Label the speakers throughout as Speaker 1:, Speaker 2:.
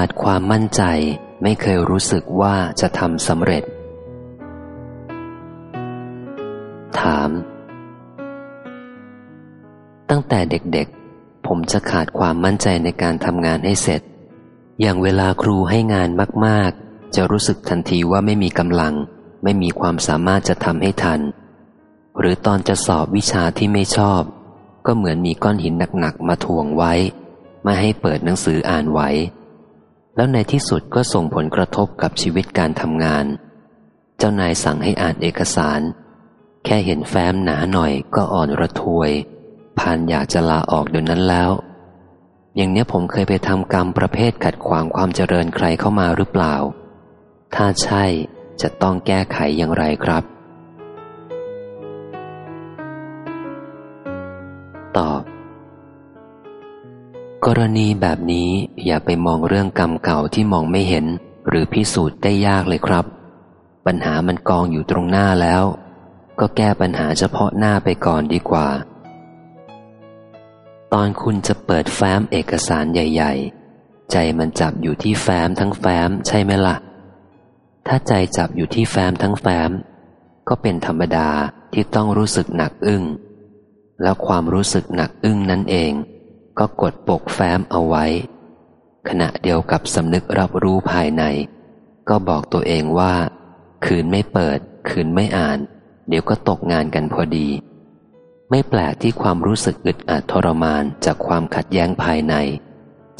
Speaker 1: ขาดความมั่นใจไม่เคยรู้สึกว่าจะทำสำเร็จ ถาม ตั้งแต่เด็กๆ ผมจะขาดความมั่นใจในการทำงานให้เสร็จ อย่างเวลาครูให้งานมากๆ จะรู้สึกทันทีว่าไม่มีกำลัง ไม่มีความสามารถจะทำให้ทัน หรือตอนจะสอบวิชาที่ไม่ชอบ ก็เหมือนมีก้อนหินหนักๆ มาทวงไว้ ไม่ให้เปิดหนังสืออ่านไว้ แล้วในที่สุดก็ส่งผลกระทบกับชีวิตการทำงาน เจ้านายสั่งให้อ่านเอกสาร แค่เห็นแฟ้มหนาหน่อยก็อ่อนระทวยผ่านอยากจะลาออกเดี๋ยวนั้นแล้ว อย่างเนี้ยผมเคยไปทำกรรมประเภทขัดขวางความเจริญใครเข้ามาหรือเปล่า ถ้าใช่จะต้องแก้ไขอย่างไรครับ ตอบ กรณีแบบนี้อย่าไปมองเรื่องกรรมเก่าที่มองไม่เห็น หรือพิสูจน์ได้ยากเลยครับ ปัญหามันกองอยู่ตรงหน้าแล้ว ก็แก้ปัญหาเฉพาะหน้าไปก่อนดีกว่า ตอนคุณจะเปิดแฟ้มเอกสารใหญ่ ๆ ใจมันจับอยู่ที่แฟ้มทั้งแฟ้มใช่ไหมละ่ะ ถ้าใจจับอยู่ที่แฟ้มทั้งแฟ้ม ก็เป็นธรรมดาที่ต้องรู้สึกหนักอึ้ง แล้วความรู้สึกหนักอึ้งนั่นเอง ก็กดปกแฟ้มเอาไว้ ขณะเดียวกับสำนึกรับรู้ภายใน ก็บอกตัวเองว่า คืนไม่เปิด คืนไม่อ่าน เดี๋ยวก็ตกงานกันพอดี ไม่แปลกที่ความรู้สึกอึดอัดทรมานจากความขัดแย้งภายใน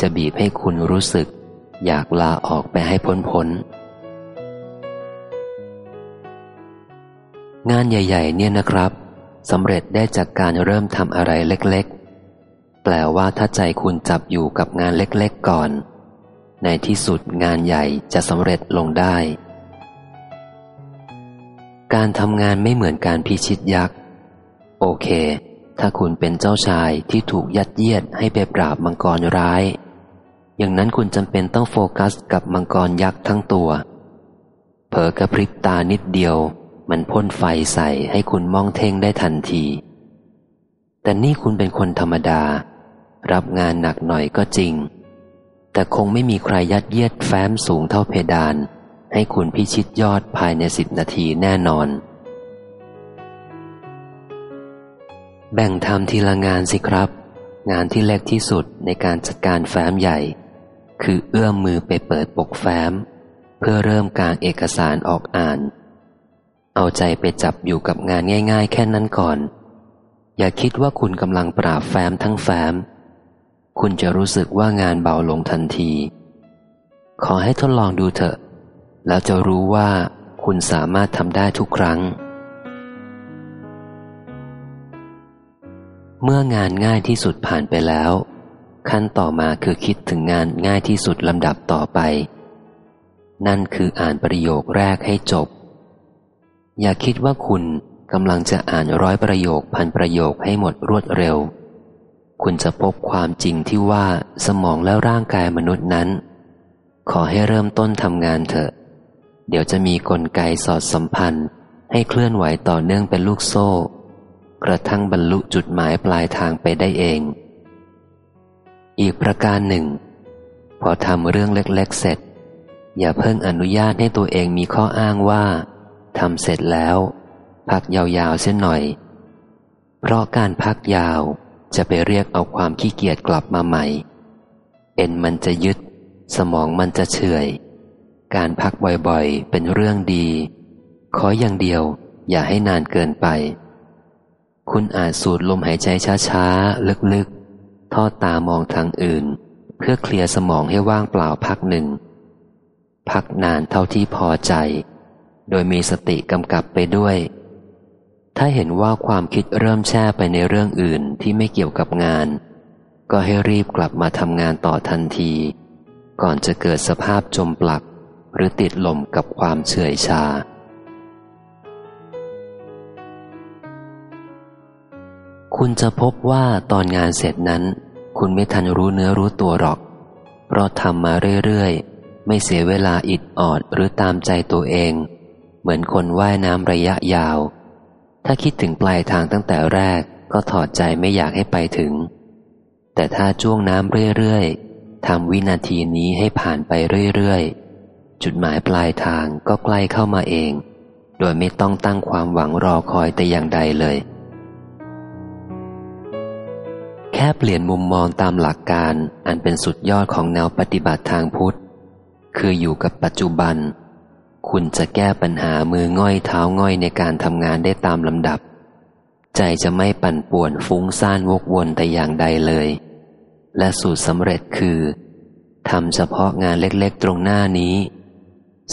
Speaker 1: จะบีบให้คุณรู้สึก อยากลาออกไปให้พ้นพ้นงานใหญ่ ๆ เนี่ยนะครับสำเร็จได้จากการเริ่มทำอะไรเล็ก ลว่าถ้าใจคุณจับอยู่กับงานเล็กๆก่อน ในที่สุดงานใหญ่จะสำเร็จลงได้ การทำงานไม่เหมือนการพิชิตยักษ์ โอเค ถ้าคุณเป็นเจ้าชายที่ถูกยัดเยียดให้ไปปราบมังกรร้าย อย่างนั้นคุณจำเป็นต้องโฟกัสกับมังกรยักษ์ทั้งตัว เผลอกระพริบตานิดเดียว มันพ่นไฟใส่ให้คุณมองเท่งได้ทันทีแต่นี่คุณเป็นคนธรรมดา รับงานหนักหน่อยก็จริง แต่คงไม่มีใครยัดเยียดแฟ้มสูงเท่าเพดาน ให้คุณพิชิตยอดภายในสิบนาทีแน่นอน แบ่งทำทีละงานสิครับ งานที่เล็กที่สุดในการจัดการแฟ้มใหญ่ คือเอื้อมมือไปเปิดปกแฟ้ม เพื่อเริ่มการเอกสารออกอ่าน เอาใจไปจับอยู่กับงานง่าย ๆ แค่นั้นก่อนอย่าคิดว่าคุณกำลังปราบแฟ้มทั้งแฟ้ม คุณจะรู้สึกว่างานเบาลงทันที ขอให้ทดลองดูเถอะ แล้วจะรู้ว่าคุณสามารถทำได้ทุกครั้ง เมื่องานง่ายที่สุดผ่านไปแล้ว ขั้นต่อมาคือคิดถึงงานง่ายที่สุดลำดับต่อไป นั่นคืออ่านประโยคแรกให้จบ อย่าคิดว่าคุณกำลังจะอ่านร้อยประโยคพันประโยคให้หมดรวดเร็ว คุณจะพบความจริงที่ว่าสมองและร่างกายมนุษย์นั้น ขอให้เริ่มต้นทำงานเถอะ เดี๋ยวจะมีกลไกสอดสัมพันธ์ ให้เคลื่อนไหวต่อเนื่องเป็นลูกโซ่ กระทั่งบรรลุจุดหมายปลายทางไปได้เอง อีกประการหนึ่ง พอทำเรื่องเล็กๆเสร็จ อย่าเพิ่งอนุญาตให้ตัวเองมีข้ออ้างว่าทำเสร็จแล้ว พักยาวๆเส้นหน่อย เพราะการพักยาว จะไปเรียกเอาความขี้เกียจกลับมาใหม่ เอ็นมันจะยึด สมองมันจะเฉยการพักบ่อยๆ เป็นเรื่องดี ขออย่างเดียวอย่าให้นานเกินไป คุณอาจสูดลมหายใจช้าๆ ลึกๆ ทอดตามองทางอื่น เพื่อเคลียร์สมองให้ว่างเปล่าพักหนึ่ง พักนานเท่าที่พอใจ โดยมีสติกำกับไปด้วย ถ้าเห็นว่าความคิดเริ่มแช่ไปในเรื่องอื่นที่ไม่เกี่ยวกับงาน ก็ให้รีบกลับมาทำงานต่อทันที ก่อนจะเกิดสภาพจมปลัก หรือติดลมกับความเฉื่อยชา คุณจะพบว่าตอนงานเสร็จนั้น คุณไม่ทันรู้เนื้อรู้ตัวหรอก เพราะทำมาเรื่อยๆ ไม่เสียเวลาอิดออดหรือตามใจตัวเอง เหมือนคนว่ายน้ำระยะยาว ถ้าคิดถึงปลายทางตั้งแต่แรกก็ถอดใจไม่อยากให้ไปถึง แต่ถ้าจ้วงน้ำเรื่อยๆทำวินาทีนี้ให้ผ่านไปเรื่อยๆ จุดหมายปลายทางก็ใกล้เข้ามาเอง โดยไม่ต้องตั้งความหวังรอคอยแต่อย่างใดเลย แค่เปลี่ยนมุมมองตามหลักการอันเป็นสุดยอดของแนวปฏิบัติทางพุทธ คืออยู่กับปัจจุบัน คุณจะแก้ปัญหามือง่อยเท้าง่อยในการทำงานได้ตามลำดับ ใจจะไม่ปั่นป่วนฟุ้งซ่านวกวนแต่อย่างใดเลย และสูตรสำเร็จคือทำเฉพาะงานเล็กๆตรงหน้านี้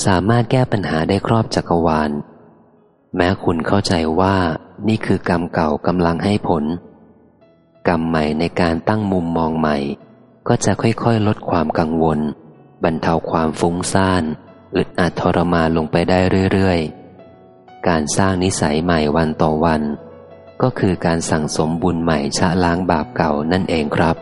Speaker 1: สามารถแก้ปัญหาได้ครอบจักรวาล แม้คุณเข้าใจว่านี่คือกรรมเก่ากำลังให้ผล กรรมใหม่ในการตั้งมุมมองใหม่ ก็จะค่อยๆ ลดความกังวล บรรเทาความฟุ้งซ่าน อึดอัดทรมานลงไปได้เรื่อยๆ การสร้างนิสัยใหม่วันต่อวัน ก็คือการสั่งสมบุญใหม่ชะล้างบาปเก่านั่นเองครับ